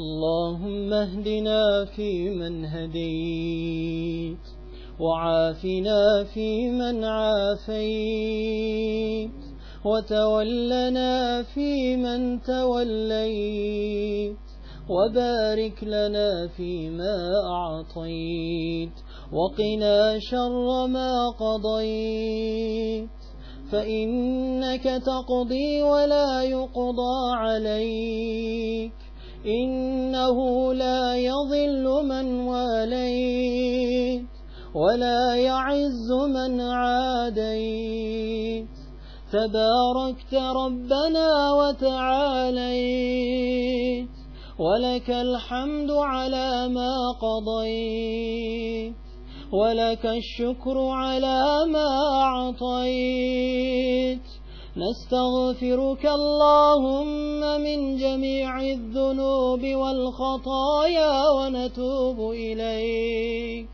اللهم اهدنا فيمن هديت وعافنا فيمن عافيت وتولنا فيمن توليت وبارك لنا فيما أعطيت وقنا شر ما قضيت فإنك تقضي ولا يقضى عليك إنه لا يضل من واليت ولا يعز من عاديت. تباركت ربنا وتعاليت ولك الحمد على ما قضيت ولك الشكر على ما أعطيت. نستغفرك اللهم من جميع الذنوب والخطايا ونتوب إليك.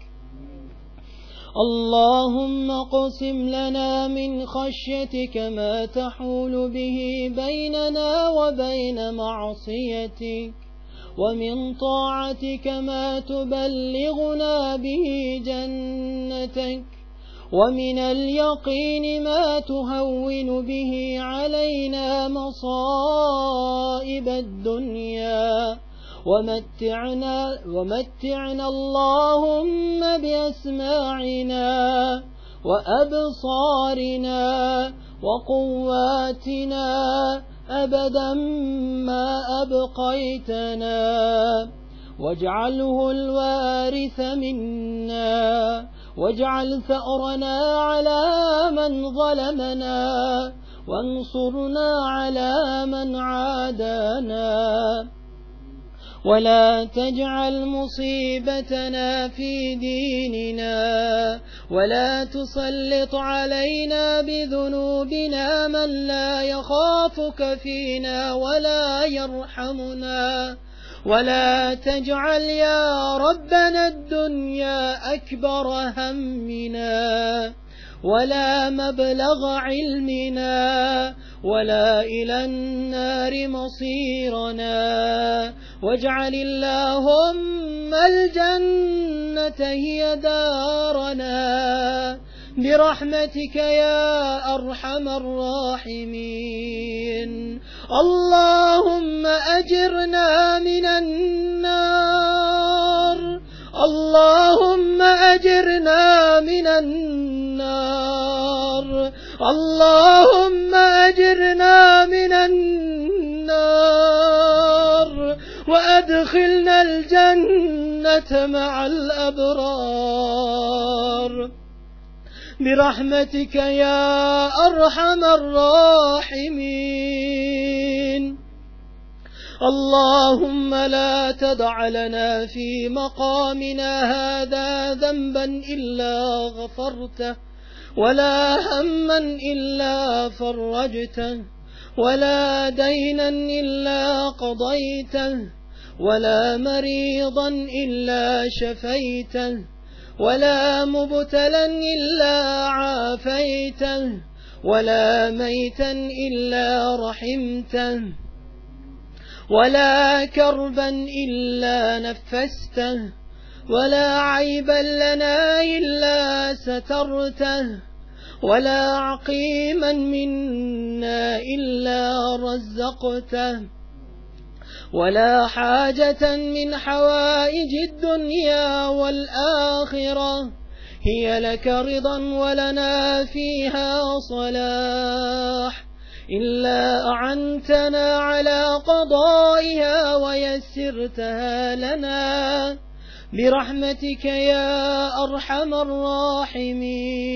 اللهم قسم لنا من خشيتك ما تحول به بيننا وبين معصيتك ومن طاعتك ما تبلغنا به جنتك. ومن اليقين ما تهون به علينا مصائب الدنيا ومتعنا, ومتعنا اللهم بأسماعنا وأبصارنا وقواتنا أبدا ما أبقيتنا واجعله الوارث منا واجعل ثأرنا على من ظلمنا وانصرنا على من عادانا ولا تجعل مصيبتنا في ديننا ولا تسلط علينا بذنوبنا من لا يخافك فينا ولا يرحمنا ولا تجعل يا ربنا الدنيا أكبر همنا ولا مبلغ علمنا ولا إلى النار مصيرنا واجعل اللهم الجنة هي دارنا برحمتك يا أرحم الراحمين. اللهم أجرنا من النار. اللهم أجرنا من النار. اللهم أجرنا من النار. وأدخلنا الجنة مع الأبرار. برحمتك يا أرحم الراحمين. اللهم لا تدع لنا في مقامنا هذا ذنبا إلا غفرته ولا هما إلا فرجته ولا دينا إلا قضيته ولا مريضا إلا شفيته. ولا مبتلا إلا عافيته ولا ميتا إلا رحمته ولا كربا إلا نفسته ولا عيبا لنا إلا سترته ولا عقيما منا إلا رزقته. ولا حاجة من حوائج الدنيا والآخرة. هي لك رضا ولنا فيها صلاح. إلا أعنتنا على قضائها ويسرتها لنا. برحمتك يا أرحم الراحمين.